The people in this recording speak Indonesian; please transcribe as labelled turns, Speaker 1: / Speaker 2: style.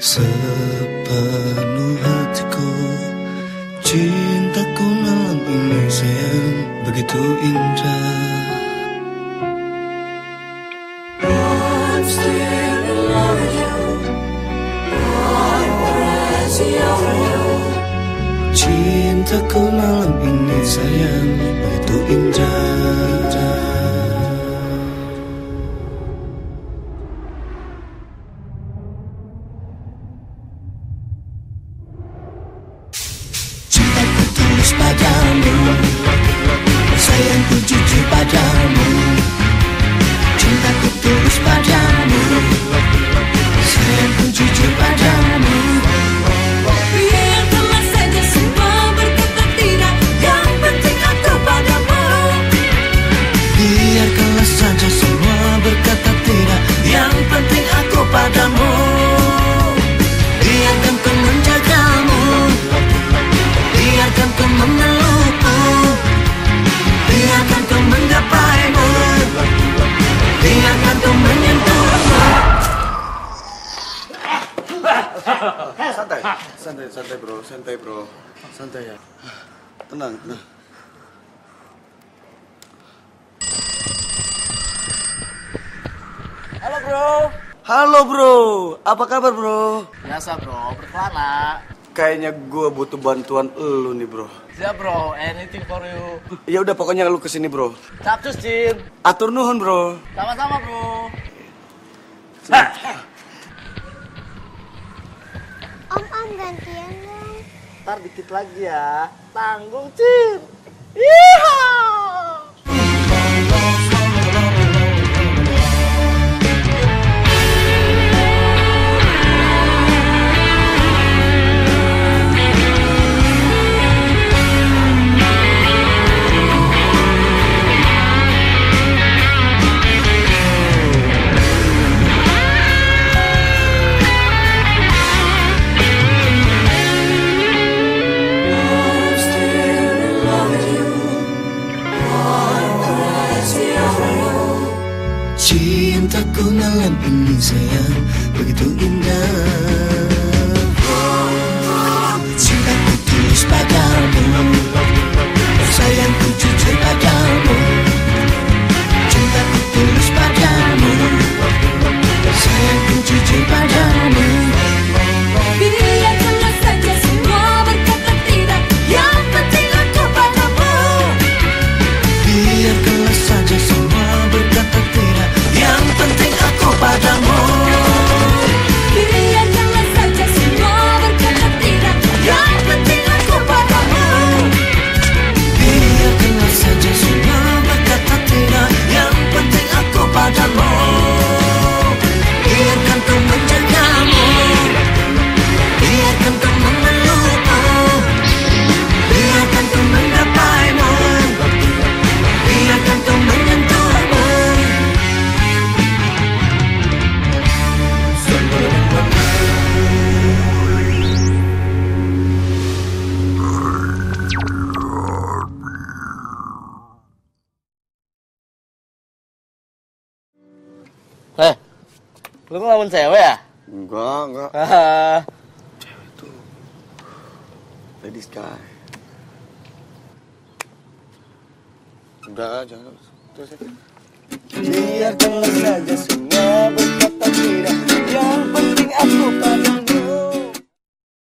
Speaker 1: Sepenuh hatiku Cintaku malam ini sayang Begitu indah. I'm still in love with you. You. Cintaku malam ini sayang Begitu indah.
Speaker 2: Santai santai bro. Santai bro. Santai ya. Tenang tenang.
Speaker 3: Halo bro.
Speaker 2: halo bro. Apa kabar bro?
Speaker 3: Biasa bro, berkelana.
Speaker 2: kayaknya gue butuh bantuan lu nih bro.
Speaker 3: Siap bro, anything for you.
Speaker 2: ya udah pokoknya lu ke sini bro.
Speaker 3: Capcus Cin.
Speaker 2: atur nuhun bro.
Speaker 3: Sama-sama bro.
Speaker 4: Om gantian dong.
Speaker 3: Ntar dikit lagi ya. Tanggung Cin. Yeehaw.
Speaker 1: Ini sayang. Begitu indah. Cintaku tulus padamu
Speaker 3: Eh, lu ngelawan cewek ya?
Speaker 2: enggak enggak
Speaker 3: Haha.
Speaker 2: ladies guy udah jangan terus.
Speaker 3: Biarkanlah saja